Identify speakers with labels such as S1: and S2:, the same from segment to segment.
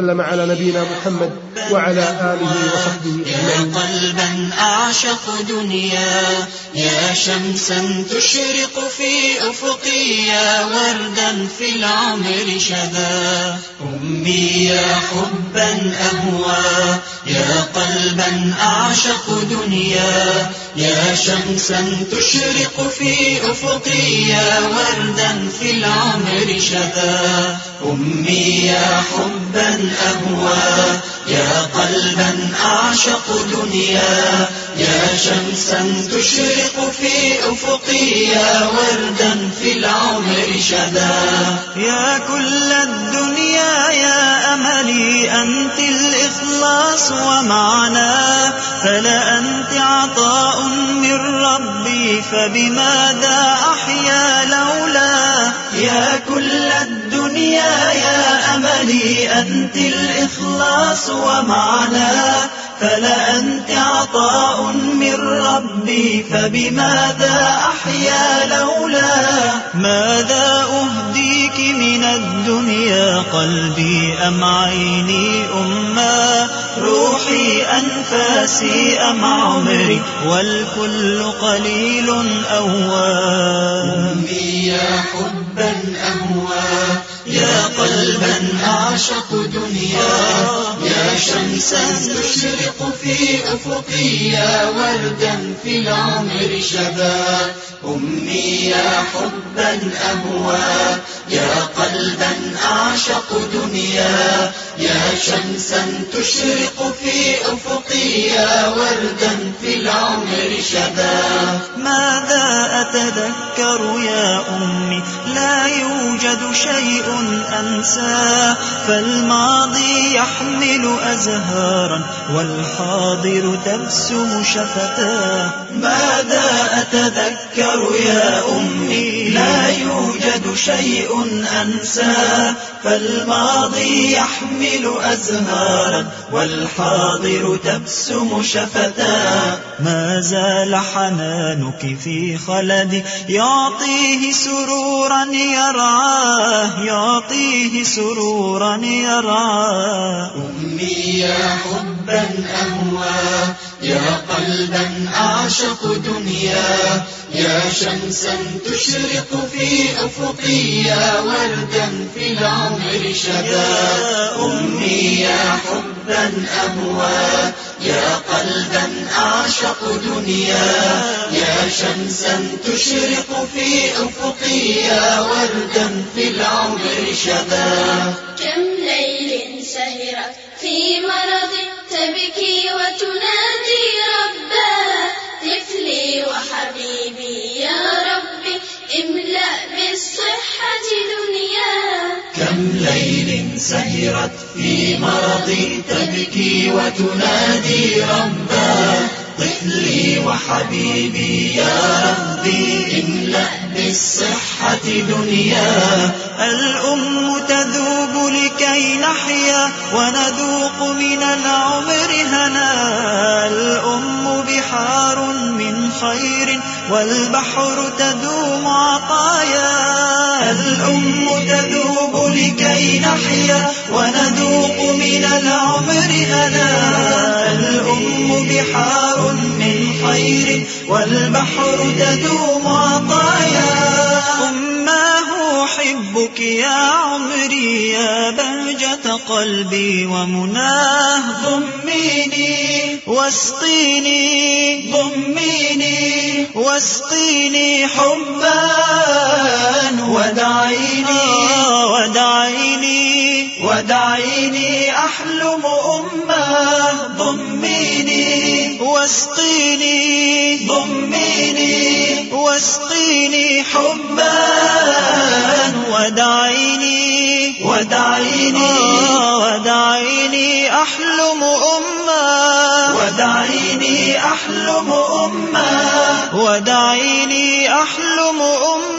S1: وسلم على نبينا محمد وعلى آله وصحبه
S2: يا
S1: أجمعين
S2: قلبا أعشق دنيا يا شمسا تشرق في أفقي يا وردا في العمر شذا أمي يا حبا أهوى يا قلبا أعشق دنيا. يا شمسا تشرق في أفقي يا وردا في العمر شذا أمي يا حبا أهوى. يا قلبا أعشق دنيا. يا شمسا تشرق في أفقي يا وردا في العمر شذا يا كل الدنيا يا الإخلاص ومعنى فلا أنت عطاء من ربي فبماذا أحيا لولا. يا كل الدنيا يا أملي أنت الإخلاص ومعنى. فلا أنت عطاء من ربي فبماذا أحيا لولا؟ ماذا أهديك من الدنيا؟ قلبي أم عيني أما؟ روحي أنفاسي أم عمري؟ والكل قليل أوى أمي يا حبا أهوى. يا قلبا أعشق دنيا يا شمسا تشرق في أفقي يا وردا في العمر شذا أمي يا حبا أهوى يا قلبا أعشق دنيا يا شمسا تشرق في أفقي يا وردا في العمر شذا ماذا أتذكر يا أمي؟ يوجد شيء أنسى فالماضي يحمل أزهارا والحاضر تبسم شفتاه. ماذا أتذكر يا أمي لا يوجد شيء أنسى. فالماضي يحمل أزهارا والحاضر تبسم شفتاه. ما زال حنانك في خلدي يعطيه سرورا يرعاه. يعطيه سرورا يرعاه أمي يا حبا أهوى يا قلبا أعشق دنيا يا شمسا تشرق في أفقي يا وردا في العمر شذا أمي يا حبا أهوى يا قلبا أعشق دنيا يا شمسا تشرق في أفقي يا وردا في العمر شذا
S3: كم ليل سهرت في مرض تبكي وتنادي ربا طفلي وحبيبي يا ربي املأ بالصحة دنيا.
S2: سهرت في مرضي تبكي وتنادي ربا طفلي وحبيبي يا ربي املأ بالصحة دنيا. الأم تذوب لكي نحيا وندوق من العمر هنا. الأم بحار من خير والبحر تدوم عطايا. الأم تذوب لكي نحيا وندوق من العمر هنا الأم بحار من خير والبحر تدوم عطايا. أماه أحبك يا عمري يا بهجة قلبي ومناه ضميني. واسقيني ضميني واسقيني حبا. ودعيني ودعيني أحلم أمة ضميني واسقيني ضميني واسقيني حبا ودعيني ودعيني ودعيني أحلم أمة ودعيني أحلم أمة ودعيني أحلم أمة.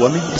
S1: ومن